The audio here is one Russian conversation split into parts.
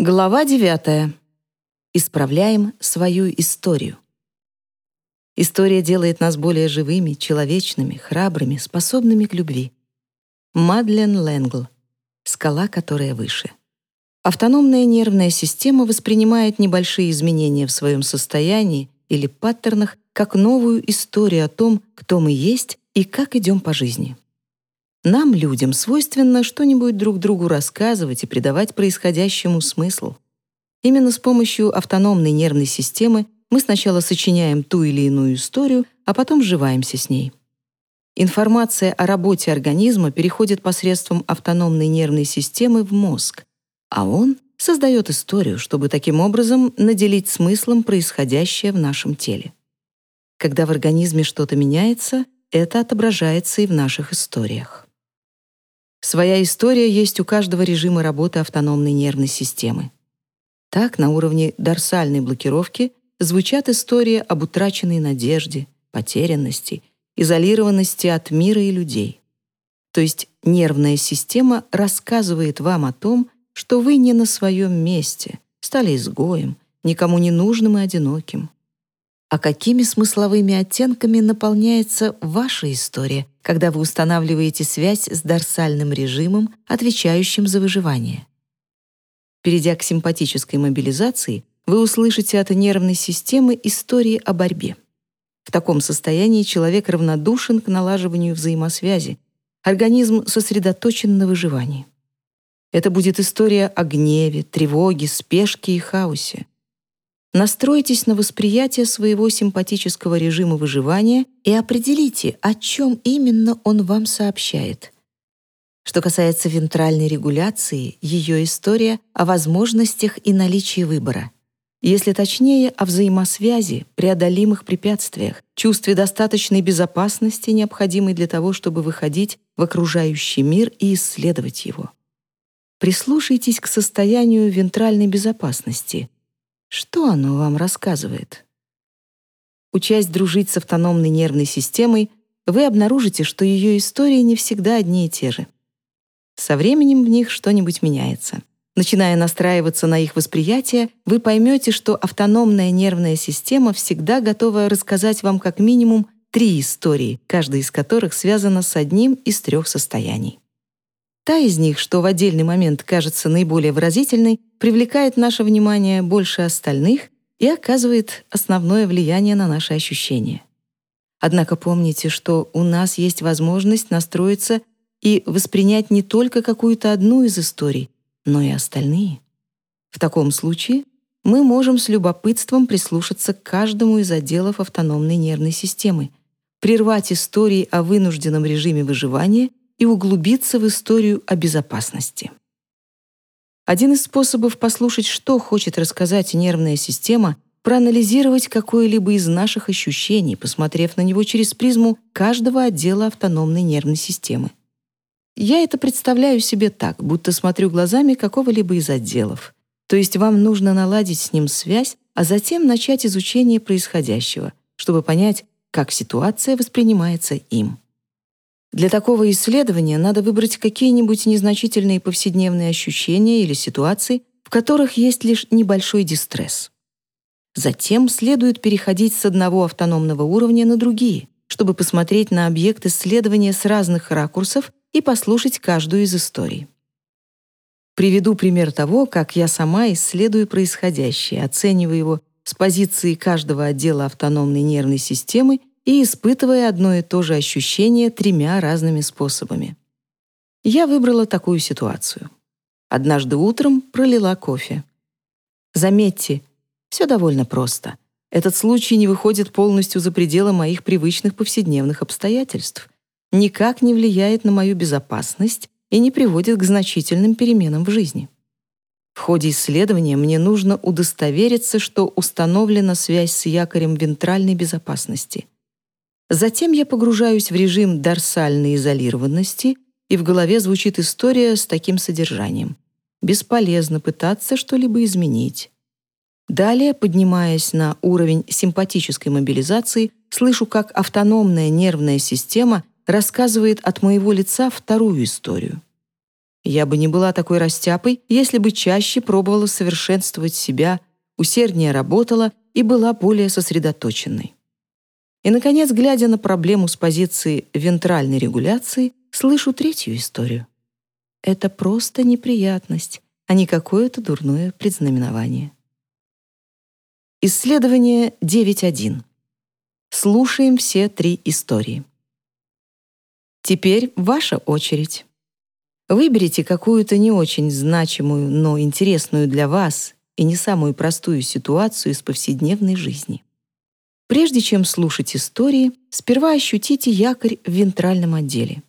Глава 9. Исправляем свою историю. История делает нас более живыми, человечными, храбрыми, способными к любви. Мадлен Лэнгл. Скала, которая выше. Автономная нервная система воспринимает небольшие изменения в своем состоянии или паттернах как новую историю о том, кто мы есть и как идем по жизни. Нам, людям, свойственно что-нибудь друг другу рассказывать и придавать происходящему смысл. Именно с помощью автономной нервной системы мы сначала сочиняем ту или иную историю, а потом сживаемся с ней. Информация о работе организма переходит посредством автономной нервной системы в мозг, а он создает историю, чтобы таким образом наделить смыслом происходящее в нашем теле. Когда в организме что-то меняется, это отображается и в наших историях. Своя история есть у каждого режима работы автономной нервной системы. Так, на уровне дорсальной блокировки звучат истории об утраченной надежде, потерянности, изолированности от мира и людей. То есть нервная система рассказывает вам о том, что вы не на своем месте, стали изгоем, никому не нужным и одиноким. А какими смысловыми оттенками наполняется ваша история, когда вы устанавливаете связь с дорсальным режимом, отвечающим за выживание? Перейдя к симпатической мобилизации, вы услышите от нервной системы истории о борьбе. В таком состоянии человек равнодушен к налаживанию взаимосвязи, организм сосредоточен на выживании. Это будет история о гневе, тревоге, спешке и хаосе. Настройтесь на восприятие своего симпатического режима выживания и определите, о чем именно он вам сообщает. Что касается вентральной регуляции, ее история о возможностях и наличии выбора. Если точнее, о взаимосвязи, преодолимых препятствиях, чувстве достаточной безопасности, необходимой для того, чтобы выходить в окружающий мир и исследовать его. Прислушайтесь к состоянию вентральной безопасности — что оно вам рассказывает? Учась дружить с автономной нервной системой, вы обнаружите, что ее истории не всегда одни и те же. Со временем в них что-нибудь меняется. Начиная настраиваться на их восприятие, вы поймете, что автономная нервная система всегда готова рассказать вам как минимум три истории, каждая из которых связана с одним из трех состояний. Та из них, что в отдельный момент кажется наиболее выразительной, привлекает наше внимание больше остальных и оказывает основное влияние на наши ощущения. Однако помните, что у нас есть возможность настроиться и воспринять не только какую-то одну из историй, но и остальные. В таком случае мы можем с любопытством прислушаться к каждому из отделов автономной нервной системы, прервать истории о вынужденном режиме выживания и углубиться в историю о безопасности. Один из способов послушать, что хочет рассказать нервная система, проанализировать какое-либо из наших ощущений, посмотрев на него через призму каждого отдела автономной нервной системы. Я это представляю себе так, будто смотрю глазами какого-либо из отделов. То есть вам нужно наладить с ним связь, а затем начать изучение происходящего, чтобы понять, как ситуация воспринимается им. Для такого исследования надо выбрать какие-нибудь незначительные повседневные ощущения или ситуации, в которых есть лишь небольшой дистресс. Затем следует переходить с одного автономного уровня на другие, чтобы посмотреть на объект исследования с разных ракурсов и послушать каждую из историй. Приведу пример того, как я сама исследую происходящее, оцениваю его с позиции каждого отдела автономной нервной системы и испытывая одно и то же ощущение тремя разными способами. Я выбрала такую ситуацию. Однажды утром пролила кофе. Заметьте, все довольно просто. Этот случай не выходит полностью за пределы моих привычных повседневных обстоятельств, никак не влияет на мою безопасность и не приводит к значительным переменам в жизни. В ходе исследования мне нужно удостовериться, что установлена связь с якорем вентральной безопасности — Затем я погружаюсь в режим дорсальной изолированности, и в голове звучит история с таким содержанием. Бесполезно пытаться что-либо изменить. Далее, поднимаясь на уровень симпатической мобилизации, слышу, как автономная нервная система рассказывает от моего лица вторую историю. Я бы не была такой растяпой, если бы чаще пробовала совершенствовать себя, усерднее работала и была более сосредоточенной. И, наконец, глядя на проблему с позиции вентральной регуляции, слышу третью историю. Это просто неприятность, а не какое-то дурное предзнаменование. Исследование 9.1. Слушаем все три истории. Теперь ваша очередь. Выберите какую-то не очень значимую, но интересную для вас и не самую простую ситуацию из повседневной жизни. Прежде чем слушать истории, сперва ощутите якорь в вентральном отделе.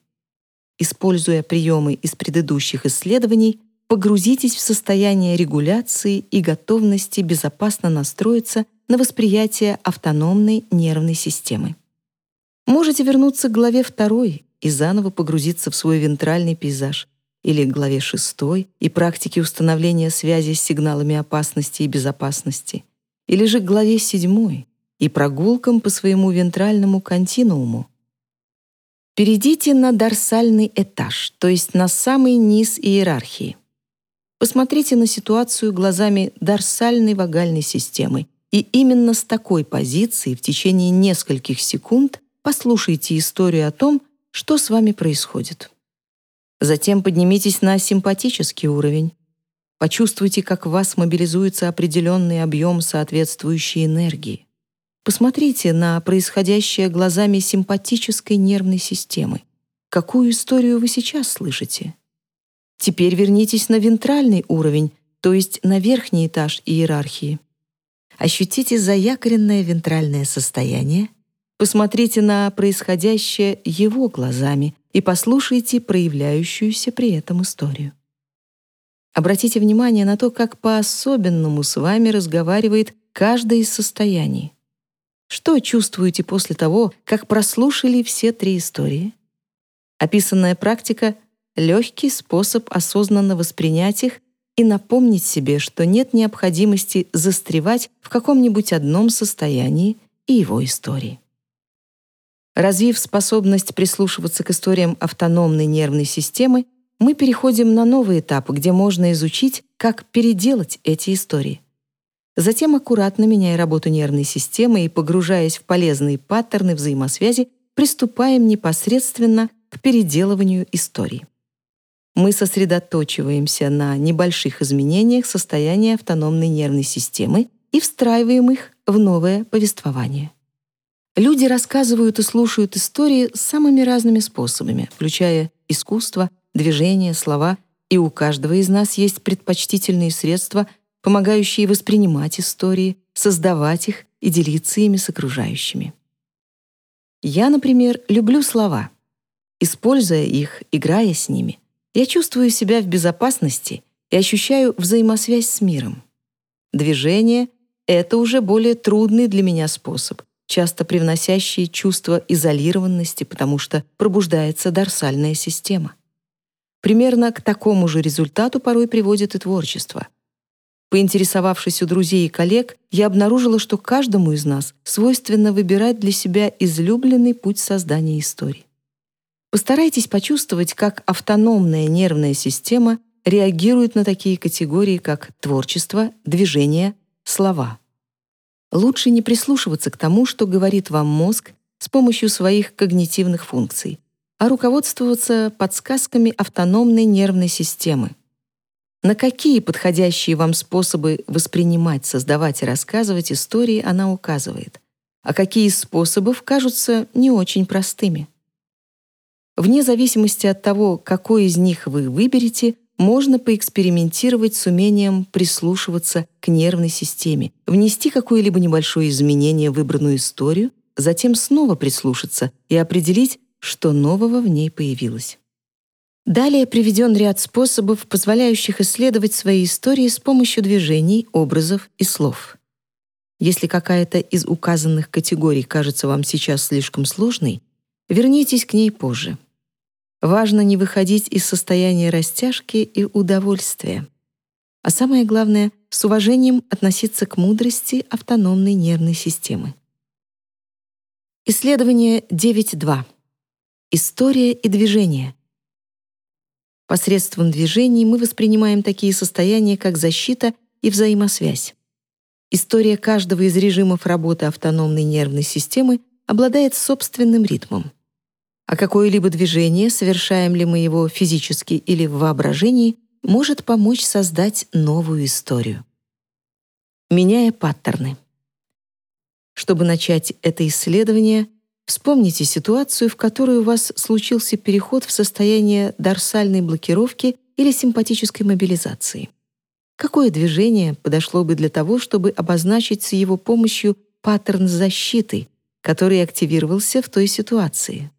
Используя приемы из предыдущих исследований, погрузитесь в состояние регуляции и готовности безопасно настроиться на восприятие автономной нервной системы. Можете вернуться к главе 2 и заново погрузиться в свой вентральный пейзаж, или к главе 6 и практике установления связи с сигналами опасности и безопасности, или же к главе 7 и прогулкам по своему вентральному континууму. Перейдите на дорсальный этаж, то есть на самый низ иерархии. Посмотрите на ситуацию глазами дорсальной вагальной системы, и именно с такой позиции в течение нескольких секунд послушайте историю о том, что с вами происходит. Затем поднимитесь на симпатический уровень. Почувствуйте, как в вас мобилизуется определенный объем соответствующей энергии. Посмотрите на происходящее глазами симпатической нервной системы. Какую историю вы сейчас слышите? Теперь вернитесь на вентральный уровень, то есть на верхний этаж иерархии. Ощутите заякоренное вентральное состояние, посмотрите на происходящее его глазами и послушайте проявляющуюся при этом историю. Обратите внимание на то, как по-особенному с вами разговаривает каждое из состояний. Что чувствуете после того, как прослушали все три истории? Описанная практика легкий способ осознанно воспринять их и напомнить себе, что нет необходимости застревать в каком-нибудь одном состоянии и его истории. Развив способность прислушиваться к историям автономной нервной системы, мы переходим на новый этап, где можно изучить, как переделать эти истории. Затем, аккуратно меняя работу нервной системы и погружаясь в полезные паттерны взаимосвязи, приступаем непосредственно к переделыванию истории мы сосредоточиваемся на небольших изменениях состояния автономной нервной системы и встраиваем их в новое повествование. Люди рассказывают и слушают истории самыми разными способами, включая искусство, движение, слова, и у каждого из нас есть предпочтительные средства, помогающие воспринимать истории, создавать их и делиться ими с окружающими. Я, например, люблю слова. Используя их, играя с ними, я чувствую себя в безопасности и ощущаю взаимосвязь с миром. Движение — это уже более трудный для меня способ, часто привносящий чувство изолированности, потому что пробуждается дорсальная система. Примерно к такому же результату порой приводит и творчество. Поинтересовавшись у друзей и коллег, я обнаружила, что каждому из нас свойственно выбирать для себя излюбленный путь создания истории. Постарайтесь почувствовать, как автономная нервная система реагирует на такие категории, как творчество, движение, слова. Лучше не прислушиваться к тому, что говорит вам мозг с помощью своих когнитивных функций, а руководствоваться подсказками автономной нервной системы. На какие подходящие вам способы воспринимать, создавать и рассказывать истории она указывает, а какие из способов кажутся не очень простыми. Вне зависимости от того, какой из них вы выберете, можно поэкспериментировать с умением прислушиваться к нервной системе, внести какое-либо небольшое изменение в выбранную историю, затем снова прислушаться и определить, что нового в ней появилось. Далее приведен ряд способов, позволяющих исследовать свои истории с помощью движений, образов и слов. Если какая-то из указанных категорий кажется вам сейчас слишком сложной, вернитесь к ней позже. Важно не выходить из состояния растяжки и удовольствия. А самое главное — с уважением относиться к мудрости автономной нервной системы. Исследование 9.2. История и движение. Посредством движений мы воспринимаем такие состояния, как защита и взаимосвязь. История каждого из режимов работы автономной нервной системы обладает собственным ритмом. А какое-либо движение, совершаем ли мы его физически или в воображении, может помочь создать новую историю. Меняя паттерны. Чтобы начать это исследование, вспомните ситуацию, в которой у вас случился переход в состояние дорсальной блокировки или симпатической мобилизации. Какое движение подошло бы для того, чтобы обозначить с его помощью паттерн защиты, который активировался в той ситуации?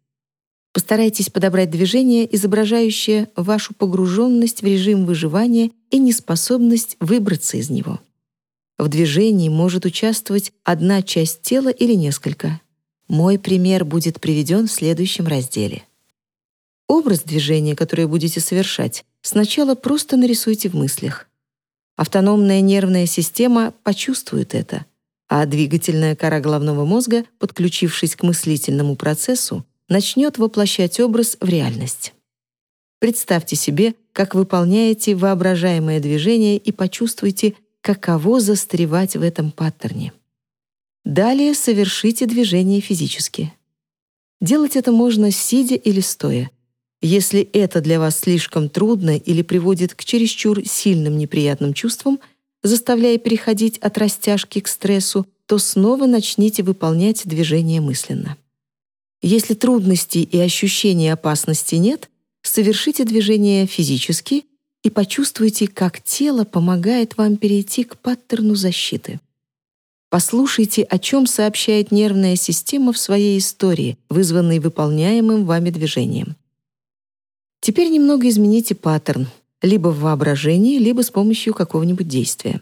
Постарайтесь подобрать движение, изображающее вашу погруженность в режим выживания и неспособность выбраться из него. В движении может участвовать одна часть тела или несколько. Мой пример будет приведен в следующем разделе. Образ движения, которое будете совершать, сначала просто нарисуйте в мыслях. Автономная нервная система почувствует это, а двигательная кора головного мозга, подключившись к мыслительному процессу, начнет воплощать образ в реальность. Представьте себе, как выполняете воображаемое движение и почувствуйте, каково застревать в этом паттерне. Далее совершите движение физически. Делать это можно сидя или стоя. Если это для вас слишком трудно или приводит к чересчур сильным неприятным чувствам, заставляя переходить от растяжки к стрессу, то снова начните выполнять движение мысленно. Если трудностей и ощущений опасности нет, совершите движение физически и почувствуйте, как тело помогает вам перейти к паттерну защиты. Послушайте, о чем сообщает нервная система в своей истории, вызванной выполняемым вами движением. Теперь немного измените паттерн, либо в воображении, либо с помощью какого-нибудь действия.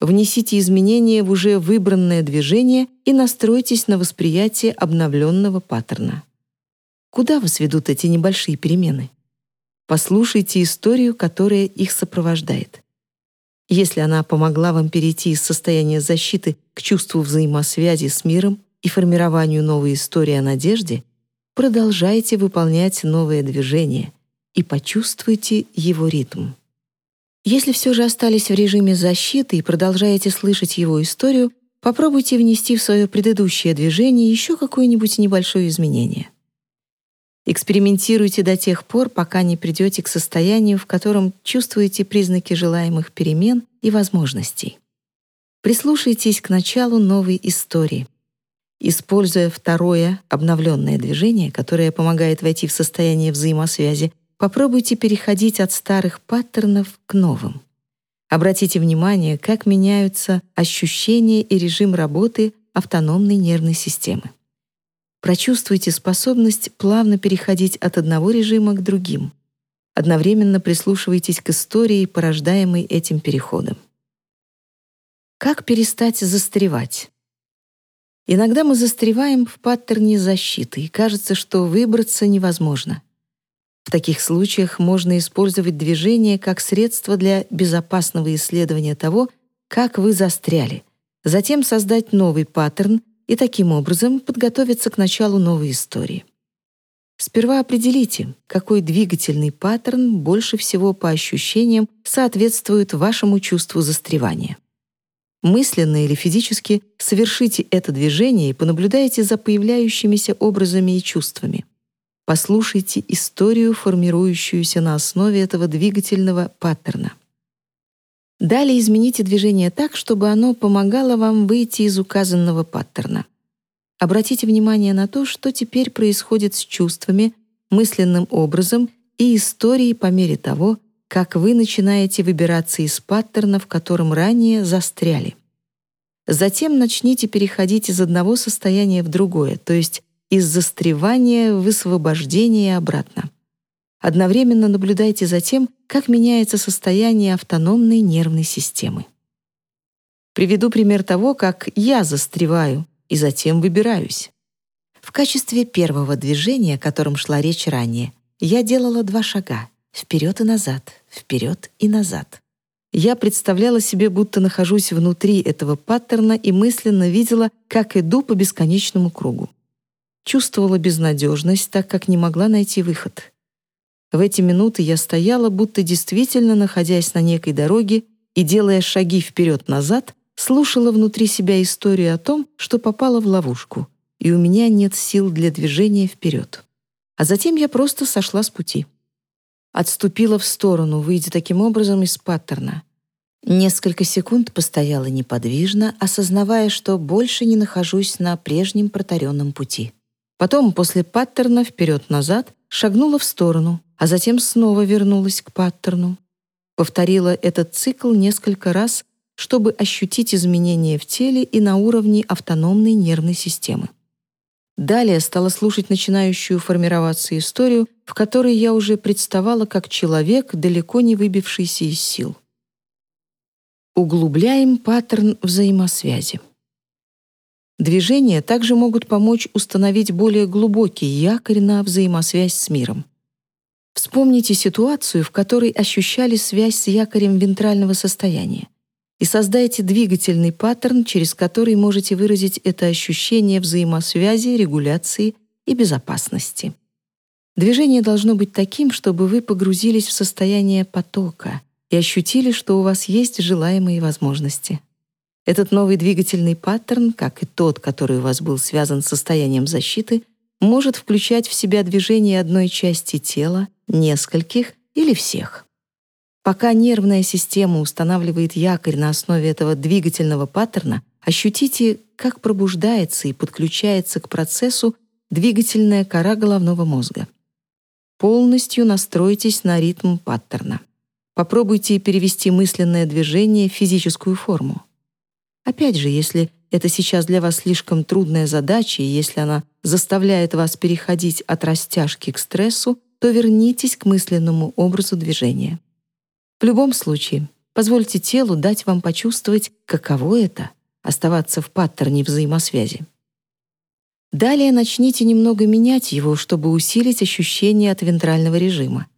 Внесите изменения в уже выбранное движение и настройтесь на восприятие обновленного паттерна. Куда вас ведут эти небольшие перемены? Послушайте историю, которая их сопровождает. Если она помогла вам перейти из состояния защиты к чувству взаимосвязи с миром и формированию новой истории о надежде, продолжайте выполнять новые движения и почувствуйте его ритм. Если все же остались в режиме защиты и продолжаете слышать его историю, попробуйте внести в свое предыдущее движение еще какое-нибудь небольшое изменение. Экспериментируйте до тех пор, пока не придете к состоянию, в котором чувствуете признаки желаемых перемен и возможностей. Прислушайтесь к началу новой истории. Используя второе обновленное движение, которое помогает войти в состояние взаимосвязи, попробуйте переходить от старых паттернов к новым. Обратите внимание, как меняются ощущения и режим работы автономной нервной системы. Прочувствуйте способность плавно переходить от одного режима к другим. Одновременно прислушивайтесь к истории, порождаемой этим переходом. Как перестать застревать? Иногда мы застреваем в паттерне защиты, и кажется, что выбраться невозможно. В таких случаях можно использовать движение как средство для безопасного исследования того, как вы застряли, затем создать новый паттерн и таким образом подготовиться к началу новой истории. Сперва определите, какой двигательный паттерн больше всего по ощущениям соответствует вашему чувству застревания. Мысленно или физически совершите это движение и понаблюдайте за появляющимися образами и чувствами. Послушайте историю, формирующуюся на основе этого двигательного паттерна. Далее измените движение так, чтобы оно помогало вам выйти из указанного паттерна. Обратите внимание на то, что теперь происходит с чувствами, мысленным образом и историей по мере того, как вы начинаете выбираться из паттерна, в котором ранее застряли. Затем начните переходить из одного состояния в другое, то есть из застревания в высвобождение обратно. Одновременно наблюдайте за тем, как меняется состояние автономной нервной системы. Приведу пример того, как я застреваю и затем выбираюсь. В качестве первого движения, о котором шла речь ранее, я делала два шага — вперед и назад, вперед и назад. Я представляла себе, будто нахожусь внутри этого паттерна и мысленно видела, как иду по бесконечному кругу. Чувствовала безнадежность, так как не могла найти выход. В эти минуты я стояла, будто действительно находясь на некой дороге и, делая шаги вперед-назад, слушала внутри себя историю о том, что попала в ловушку, и у меня нет сил для движения вперед. А затем я просто сошла с пути. Отступила в сторону, выйдя таким образом из паттерна. Несколько секунд постояла неподвижно, осознавая, что больше не нахожусь на прежнем протаренном пути. Потом, после паттерна вперед-назад, шагнула в сторону, а затем снова вернулась к паттерну. Повторила этот цикл несколько раз, чтобы ощутить изменения в теле и на уровне автономной нервной системы. Далее стала слушать начинающую формироваться историю, в которой я уже представала как человек, далеко не выбившийся из сил. Углубляем паттерн взаимосвязи. Движения также могут помочь установить более глубокий якорь на взаимосвязь с миром. Вспомните ситуацию, в которой ощущали связь с якорем вентрального состояния и создайте двигательный паттерн, через который можете выразить это ощущение взаимосвязи, регуляции и безопасности. Движение должно быть таким, чтобы вы погрузились в состояние потока и ощутили, что у вас есть желаемые возможности. Этот новый двигательный паттерн, как и тот, который у вас был связан с состоянием защиты, может включать в себя движение одной части тела, нескольких или всех. Пока нервная система устанавливает якорь на основе этого двигательного паттерна, ощутите, как пробуждается и подключается к процессу двигательная кора головного мозга. Полностью настройтесь на ритм паттерна. Попробуйте перевести мысленное движение в физическую форму. Опять же, если это сейчас для вас слишком трудная задача, и если она заставляет вас переходить от растяжки к стрессу, то вернитесь к мысленному образу движения. В любом случае, позвольте телу дать вам почувствовать, каково это — оставаться в паттерне взаимосвязи. Далее начните немного менять его, чтобы усилить ощущение от вентрального режима.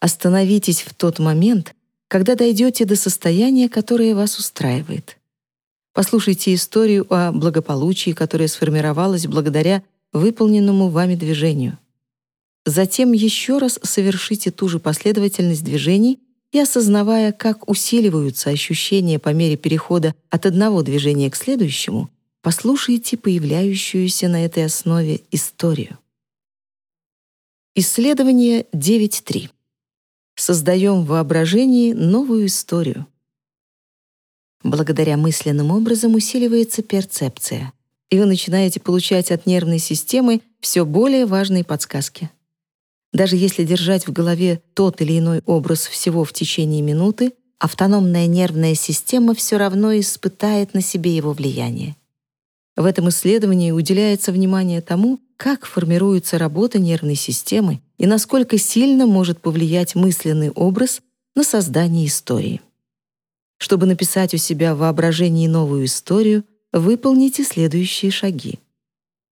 Остановитесь в тот момент, когда дойдете до состояния, которое вас устраивает. Послушайте историю о благополучии, которое сформировалось благодаря выполненному вами движению. Затем еще раз совершите ту же последовательность движений и осознавая, как усиливаются ощущения по мере перехода от одного движения к следующему, послушайте появляющуюся на этой основе историю. Исследование 9.3. Создаем в воображении новую историю. Благодаря мысленным образом усиливается перцепция, и вы начинаете получать от нервной системы все более важные подсказки. Даже если держать в голове тот или иной образ всего в течение минуты, автономная нервная система все равно испытает на себе его влияние. В этом исследовании уделяется внимание тому, как формируется работа нервной системы и насколько сильно может повлиять мысленный образ на создание истории. Чтобы написать у себя в воображении новую историю, выполните следующие шаги.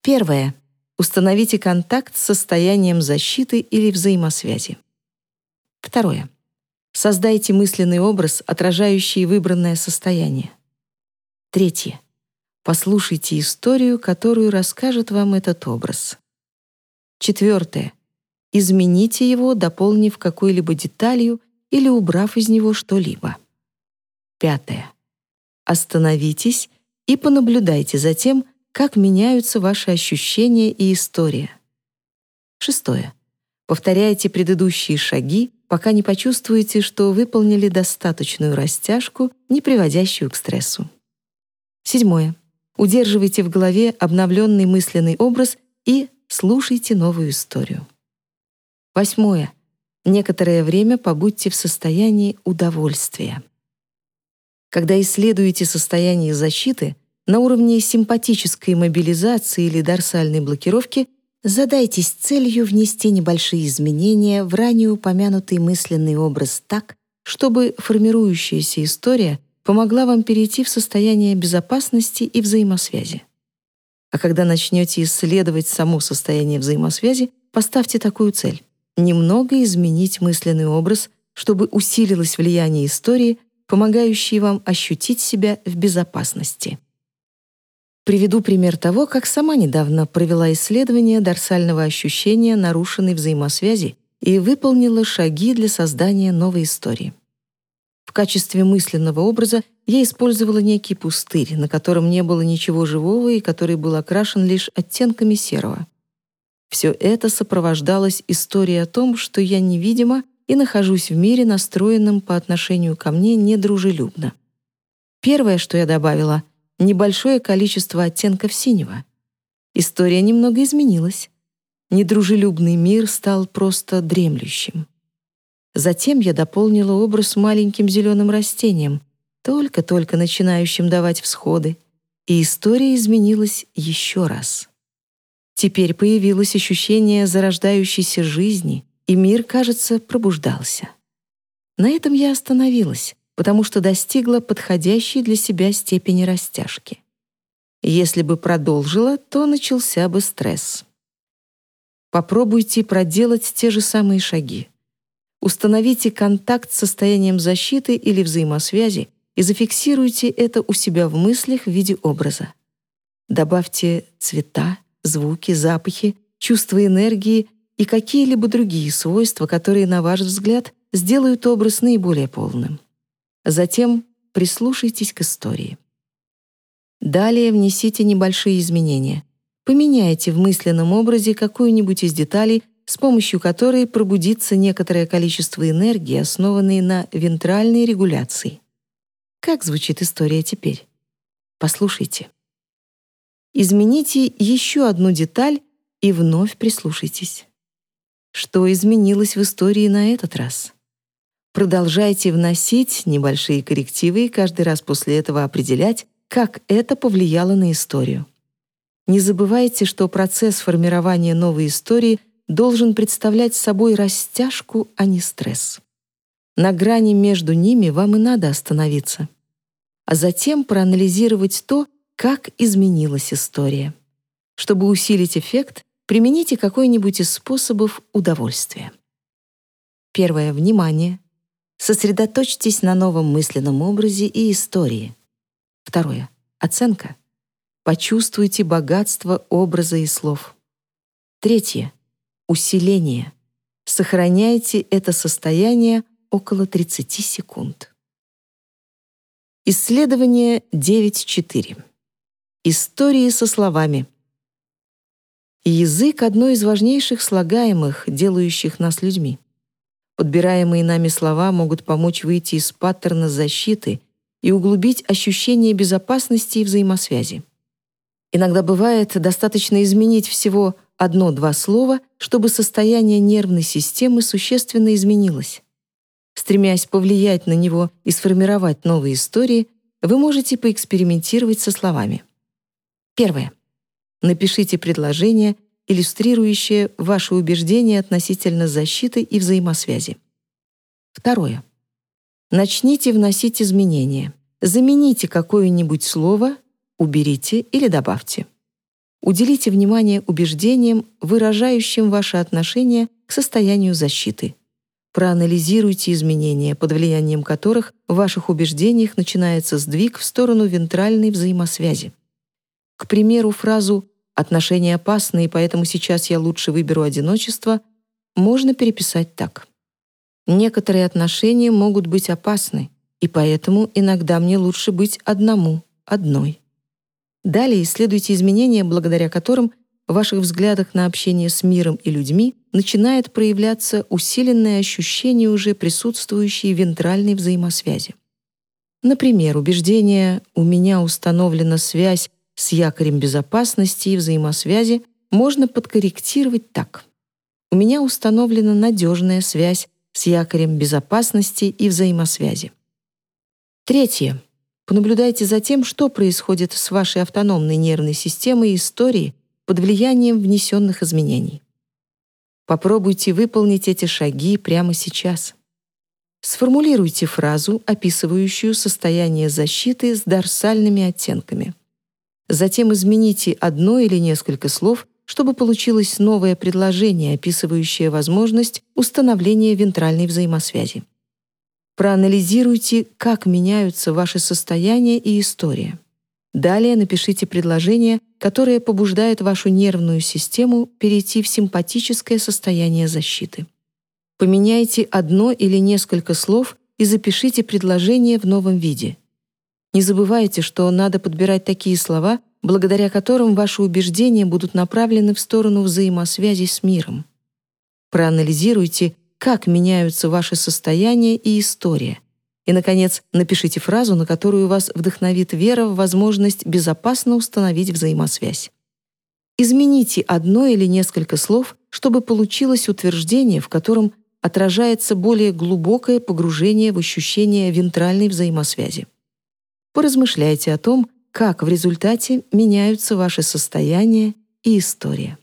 Первое. Установите контакт с состоянием защиты или взаимосвязи. Второе. Создайте мысленный образ, отражающий выбранное состояние. Третье. Послушайте историю, которую расскажет вам этот образ. Четвертое. Измените его, дополнив какой-либо деталью или убрав из него что-либо. Пятое. Остановитесь и понаблюдайте за тем, как меняются ваши ощущения и история. Шестое. Повторяйте предыдущие шаги, пока не почувствуете, что выполнили достаточную растяжку, не приводящую к стрессу. Седьмое. Удерживайте в голове обновленный мысленный образ и слушайте новую историю. Восьмое. Некоторое время побудьте в состоянии удовольствия. Когда исследуете состояние защиты, на уровне симпатической мобилизации или дорсальной блокировки задайтесь целью внести небольшие изменения в ранее упомянутый мысленный образ так, чтобы формирующаяся история помогла вам перейти в состояние безопасности и взаимосвязи. А когда начнете исследовать само состояние взаимосвязи, поставьте такую цель — немного изменить мысленный образ, чтобы усилилось влияние истории, помогающей вам ощутить себя в безопасности. Приведу пример того, как сама недавно провела исследование дорсального ощущения нарушенной взаимосвязи и выполнила шаги для создания новой истории. В качестве мысленного образа я использовала некий пустырь, на котором не было ничего живого и который был окрашен лишь оттенками серого. Все это сопровождалось историей о том, что я невидима и нахожусь в мире, настроенном по отношению ко мне недружелюбно. Первое, что я добавила — небольшое количество оттенков синего. История немного изменилась. Недружелюбный мир стал просто дремлющим. Затем я дополнила образ маленьким зеленым растением, только-только начинающим давать всходы, и история изменилась еще раз. Теперь появилось ощущение зарождающейся жизни, и мир, кажется, пробуждался. На этом я остановилась, потому что достигла подходящей для себя степени растяжки. Если бы продолжила, то начался бы стресс. Попробуйте проделать те же самые шаги. Установите контакт с состоянием защиты или взаимосвязи и зафиксируйте это у себя в мыслях в виде образа. Добавьте цвета, звуки, запахи, чувства энергии и какие-либо другие свойства, которые, на ваш взгляд, сделают образ наиболее полным. Затем прислушайтесь к истории. Далее внесите небольшие изменения. Поменяйте в мысленном образе какую-нибудь из деталей, с помощью которой пробудится некоторое количество энергии, основанной на вентральной регуляции. Как звучит история теперь? Послушайте. Измените еще одну деталь и вновь прислушайтесь. Что изменилось в истории на этот раз? Продолжайте вносить небольшие коррективы и каждый раз после этого определять, как это повлияло на историю. Не забывайте, что процесс формирования новой истории должен представлять собой растяжку, а не стресс. На грани между ними вам и надо остановиться, а затем проанализировать то, как изменилась история. Чтобы усилить эффект, примените какой-нибудь из способов удовольствия. Первое — внимание. Сосредоточьтесь на новом мысленном образе и истории. Второе — оценка. Почувствуйте богатство образа и слов. Третье — усиление. Сохраняйте это состояние около 30 секунд. Исследование 9.4. Истории со словами. Язык — одно из важнейших слагаемых, делающих нас людьми. Подбираемые нами слова могут помочь выйти из паттерна защиты и углубить ощущение безопасности и взаимосвязи. Иногда бывает достаточно изменить всего одно-два слова, чтобы состояние нервной системы существенно изменилось. Стремясь повлиять на него и сформировать новые истории, вы можете поэкспериментировать со словами. Первое. Напишите предложение, иллюстрирующее ваши убеждения относительно защиты и взаимосвязи. Второе. Начните вносить изменения. Замените какое-нибудь слово, уберите или добавьте. Уделите внимание убеждениям, выражающим ваше отношение к состоянию защиты. Проанализируйте изменения, под влиянием которых в ваших убеждениях начинается сдвиг в сторону вентральной взаимосвязи. К примеру, фразу «отношения опасны, и поэтому сейчас я лучше выберу одиночество» можно переписать так. Некоторые отношения могут быть опасны, и поэтому иногда мне лучше быть одному, одной. Далее исследуйте изменения, благодаря которым в ваших взглядах на общение с миром и людьми начинает проявляться усиленное ощущение уже присутствующей вентральной взаимосвязи. Например, убеждение «у меня установлена связь с якорем безопасности и взаимосвязи можно подкорректировать так. У меня установлена надежная связь с якорем безопасности и взаимосвязи. Третье. Понаблюдайте за тем, что происходит с вашей автономной нервной системой и историей под влиянием внесенных изменений. Попробуйте выполнить эти шаги прямо сейчас. Сформулируйте фразу, описывающую состояние защиты с дорсальными оттенками. Затем измените одно или несколько слов, чтобы получилось новое предложение, описывающее возможность установления вентральной взаимосвязи. Проанализируйте, как меняются ваши состояния и история. Далее напишите предложение, которое побуждает вашу нервную систему перейти в симпатическое состояние защиты. Поменяйте одно или несколько слов и запишите предложение в новом виде. Не забывайте, что надо подбирать такие слова, благодаря которым ваши убеждения будут направлены в сторону взаимосвязи с миром. Проанализируйте, как меняются ваши состояния и история. И, наконец, напишите фразу, на которую вас вдохновит вера в возможность безопасно установить взаимосвязь. Измените одно или несколько слов, чтобы получилось утверждение, в котором отражается более глубокое погружение в ощущение вентральной взаимосвязи. Поразмышляйте о том, как в результате меняются ваши состояния и история.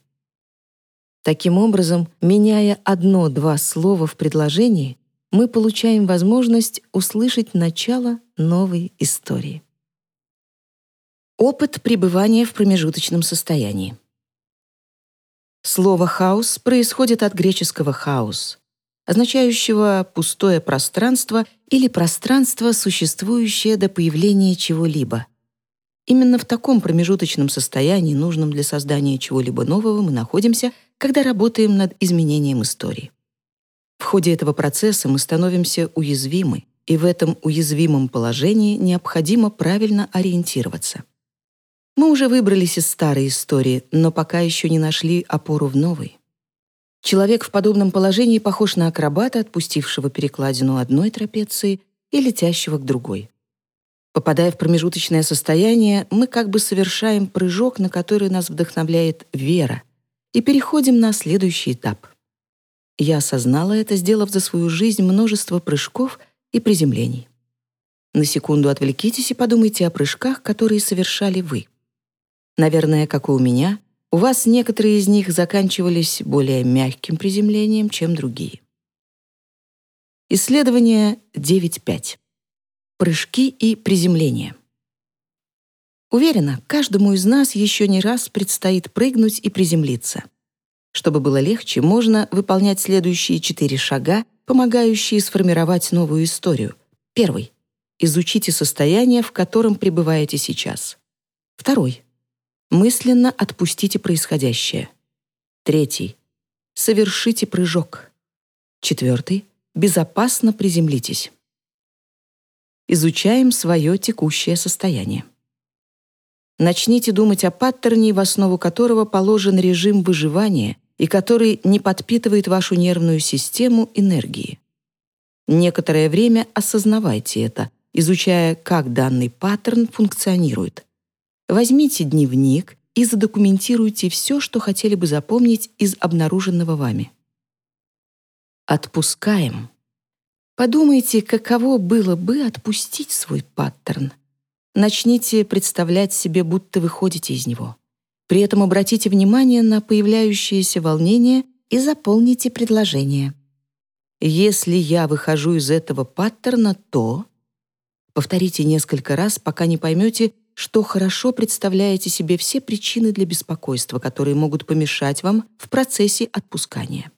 Таким образом, меняя одно-два слова в предложении, мы получаем возможность услышать начало новой истории. Опыт пребывания в промежуточном состоянии. Слово «хаос» происходит от греческого «хаос», означающего «пустое пространство» или «пространство, существующее до появления чего-либо». Именно в таком промежуточном состоянии, нужном для создания чего-либо нового, мы находимся, когда работаем над изменением истории. В ходе этого процесса мы становимся уязвимы, и в этом уязвимом положении необходимо правильно ориентироваться. Мы уже выбрались из старой истории, но пока еще не нашли опору в новой. Человек в подобном положении похож на акробата, отпустившего перекладину одной трапеции и летящего к другой. Попадая в промежуточное состояние, мы как бы совершаем прыжок, на который нас вдохновляет вера, и переходим на следующий этап — я осознала это, сделав за свою жизнь множество прыжков и приземлений. На секунду отвлекитесь и подумайте о прыжках, которые совершали вы. Наверное, как и у меня, у вас некоторые из них заканчивались более мягким приземлением, чем другие. Исследование 9.5. Прыжки и приземление. Уверена, каждому из нас еще не раз предстоит прыгнуть и приземлиться. Чтобы было легче, можно выполнять следующие четыре шага, помогающие сформировать новую историю. Первый. Изучите состояние, в котором пребываете сейчас. Второй. Мысленно отпустите происходящее. Третий. Совершите прыжок. Четвертый. Безопасно приземлитесь. Изучаем свое текущее состояние. Начните думать о паттерне, в основу которого положен режим выживания и который не подпитывает вашу нервную систему энергией. Некоторое время осознавайте это, изучая, как данный паттерн функционирует. Возьмите дневник и задокументируйте все, что хотели бы запомнить из обнаруженного вами. Отпускаем. Подумайте, каково было бы отпустить свой паттерн. Начните представлять себе, будто вы ходите из него. При этом обратите внимание на появляющееся волнение и заполните предложение. Если я выхожу из этого паттерна, то... Повторите несколько раз, пока не поймете, что хорошо представляете себе все причины для беспокойства, которые могут помешать вам в процессе отпускания.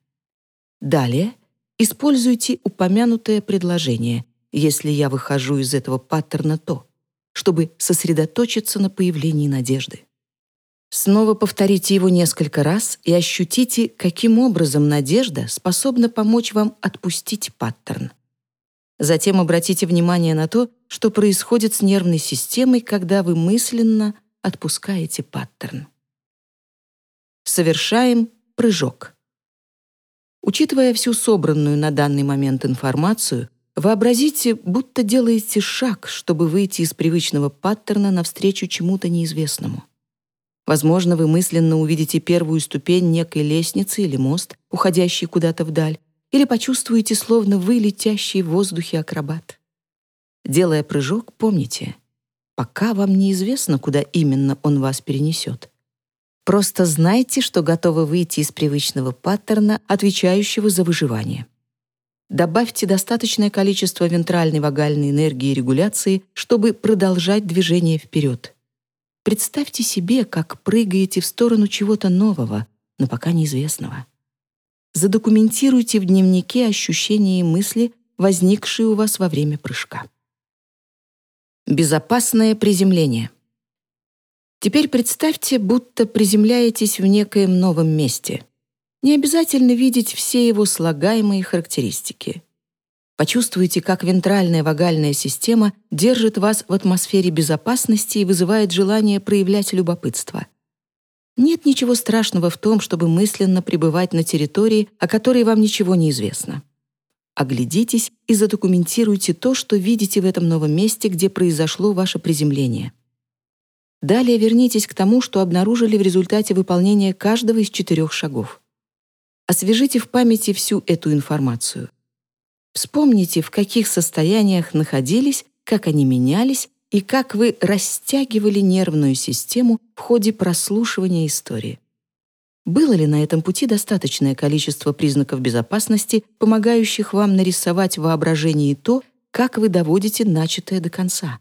Далее используйте упомянутое предложение «если я выхожу из этого паттерна, то» чтобы сосредоточиться на появлении надежды. Снова повторите его несколько раз и ощутите, каким образом надежда способна помочь вам отпустить паттерн. Затем обратите внимание на то, что происходит с нервной системой, когда вы мысленно отпускаете паттерн. Совершаем прыжок. Учитывая всю собранную на данный момент информацию, Вообразите, будто делаете шаг, чтобы выйти из привычного паттерна навстречу чему-то неизвестному. Возможно, вы мысленно увидите первую ступень некой лестницы или мост, уходящий куда-то вдаль, или почувствуете, словно вы летящий в воздухе акробат. Делая прыжок, помните, пока вам неизвестно, куда именно он вас перенесет. Просто знайте, что готовы выйти из привычного паттерна, отвечающего за выживание. Добавьте достаточное количество вентральной вагальной энергии регуляции, чтобы продолжать движение вперед. Представьте себе, как прыгаете в сторону чего-то нового, но пока неизвестного. Задокументируйте в дневнике ощущения и мысли, возникшие у вас во время прыжка. Безопасное приземление. Теперь представьте, будто приземляетесь в некоем новом месте. Не обязательно видеть все его слагаемые характеристики. Почувствуйте, как вентральная вагальная система держит вас в атмосфере безопасности и вызывает желание проявлять любопытство. Нет ничего страшного в том, чтобы мысленно пребывать на территории, о которой вам ничего не известно. Оглядитесь и задокументируйте то, что видите в этом новом месте, где произошло ваше приземление. Далее вернитесь к тому, что обнаружили в результате выполнения каждого из четырех шагов. Освежите в памяти всю эту информацию. Вспомните, в каких состояниях находились, как они менялись и как вы растягивали нервную систему в ходе прослушивания истории. Было ли на этом пути достаточное количество признаков безопасности, помогающих вам нарисовать в воображении то, как вы доводите начатое до конца?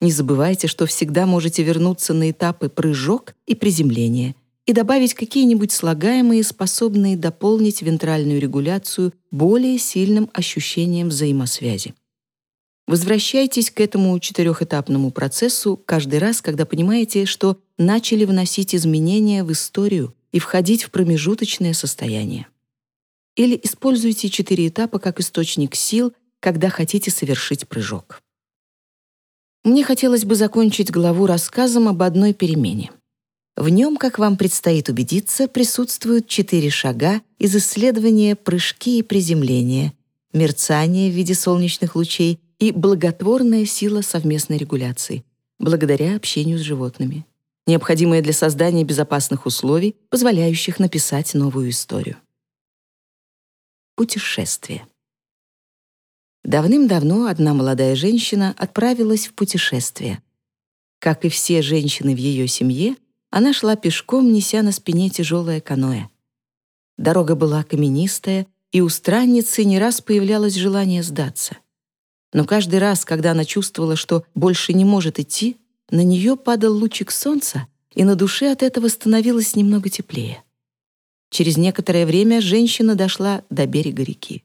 Не забывайте, что всегда можете вернуться на этапы прыжок и приземление и добавить какие-нибудь слагаемые, способные дополнить вентральную регуляцию более сильным ощущением взаимосвязи. Возвращайтесь к этому четырехэтапному процессу каждый раз, когда понимаете, что начали вносить изменения в историю и входить в промежуточное состояние. Или используйте четыре этапа как источник сил, когда хотите совершить прыжок. Мне хотелось бы закончить главу рассказом об одной перемене. В нем, как вам предстоит убедиться, присутствуют четыре шага из исследования прыжки и приземления, мерцание в виде солнечных лучей и благотворная сила совместной регуляции, благодаря общению с животными, необходимая для создания безопасных условий, позволяющих написать новую историю. Путешествие. Давным-давно одна молодая женщина отправилась в путешествие. Как и все женщины в ее семье, она шла пешком, неся на спине тяжелое каноэ. Дорога была каменистая, и у странницы не раз появлялось желание сдаться — но каждый раз, когда она чувствовала, что больше не может идти, на нее падал лучик солнца, и на душе от этого становилось немного теплее. Через некоторое время женщина дошла до берега реки.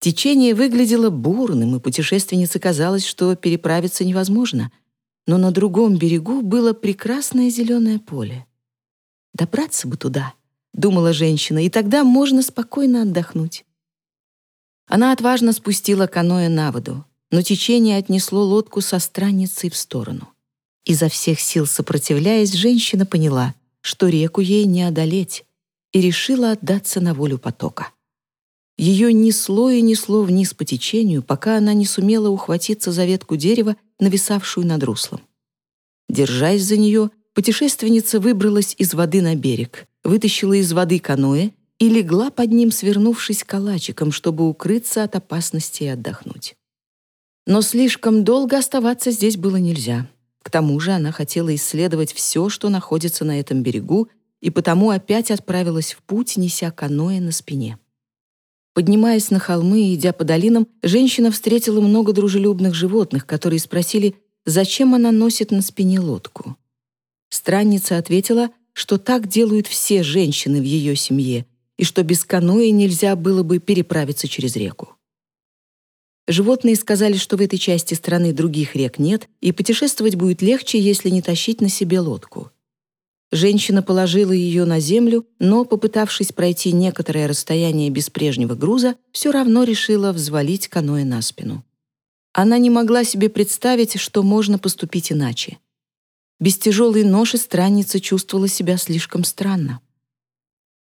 Течение выглядело бурным, и путешественнице казалось, что переправиться невозможно, но на другом берегу было прекрасное зеленое поле. «Добраться бы туда», — думала женщина, — «и тогда можно спокойно отдохнуть». Она отважно спустила каноэ на воду, но течение отнесло лодку со странницей в сторону. Изо всех сил сопротивляясь, женщина поняла, что реку ей не одолеть, и решила отдаться на волю потока. Ее несло и несло вниз по течению, пока она не сумела ухватиться за ветку дерева, нависавшую над руслом. Держась за нее, путешественница выбралась из воды на берег, вытащила из воды каноэ и легла под ним, свернувшись калачиком, чтобы укрыться от опасности и отдохнуть. Но слишком долго оставаться здесь было нельзя. К тому же она хотела исследовать все, что находится на этом берегу, и потому опять отправилась в путь, неся каноэ на спине. Поднимаясь на холмы и идя по долинам, женщина встретила много дружелюбных животных, которые спросили, зачем она носит на спине лодку. Странница ответила, что так делают все женщины в ее семье, и что без каноэ нельзя было бы переправиться через реку. Животные сказали, что в этой части страны других рек нет, и путешествовать будет легче, если не тащить на себе лодку. Женщина положила ее на землю, но, попытавшись пройти некоторое расстояние без прежнего груза, все равно решила взвалить каноэ на спину. Она не могла себе представить, что можно поступить иначе. Без тяжелой ноши странница чувствовала себя слишком странно.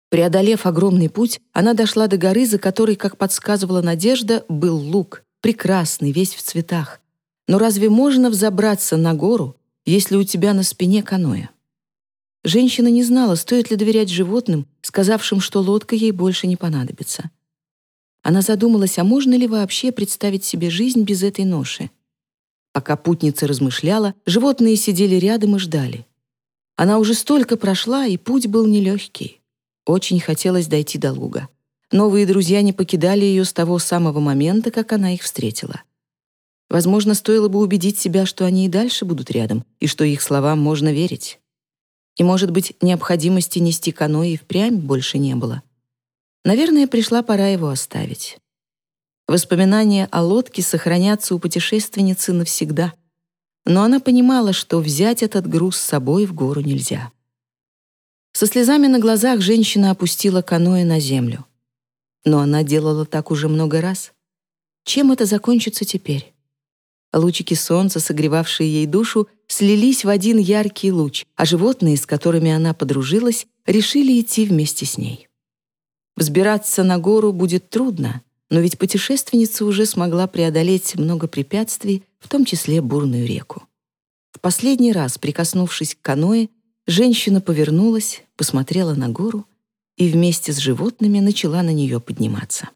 Преодолев огромный путь, она дошла до горы, за которой, как подсказывала Надежда, был луг, прекрасный, весь в цветах. Но разве можно взобраться на гору, если у тебя на спине каноэ? Женщина не знала, стоит ли доверять животным, сказавшим, что лодка ей больше не понадобится. Она задумалась, а можно ли вообще представить себе жизнь без этой ноши. Пока путница размышляла, животные сидели рядом и ждали. Она уже столько прошла, и путь был нелегкий. Очень хотелось дойти до луга. Новые друзья не покидали ее с того самого момента, как она их встретила. Возможно, стоило бы убедить себя, что они и дальше будут рядом, и что их словам можно верить. И, может быть, необходимости нести каноэ и впрямь больше не было. Наверное, пришла пора его оставить. Воспоминания о лодке сохранятся у путешественницы навсегда. Но она понимала, что взять этот груз с собой в гору нельзя. Со слезами на глазах женщина опустила каноэ на землю. Но она делала так уже много раз. Чем это закончится теперь? Лучики солнца, согревавшие ей душу, слились в один яркий луч, а животные, с которыми она подружилась, решили идти вместе с ней. Взбираться на гору будет трудно, но ведь путешественница уже смогла преодолеть много препятствий, в том числе бурную реку. В последний раз, прикоснувшись к каное, женщина повернулась, посмотрела на гору и вместе с животными начала на нее подниматься.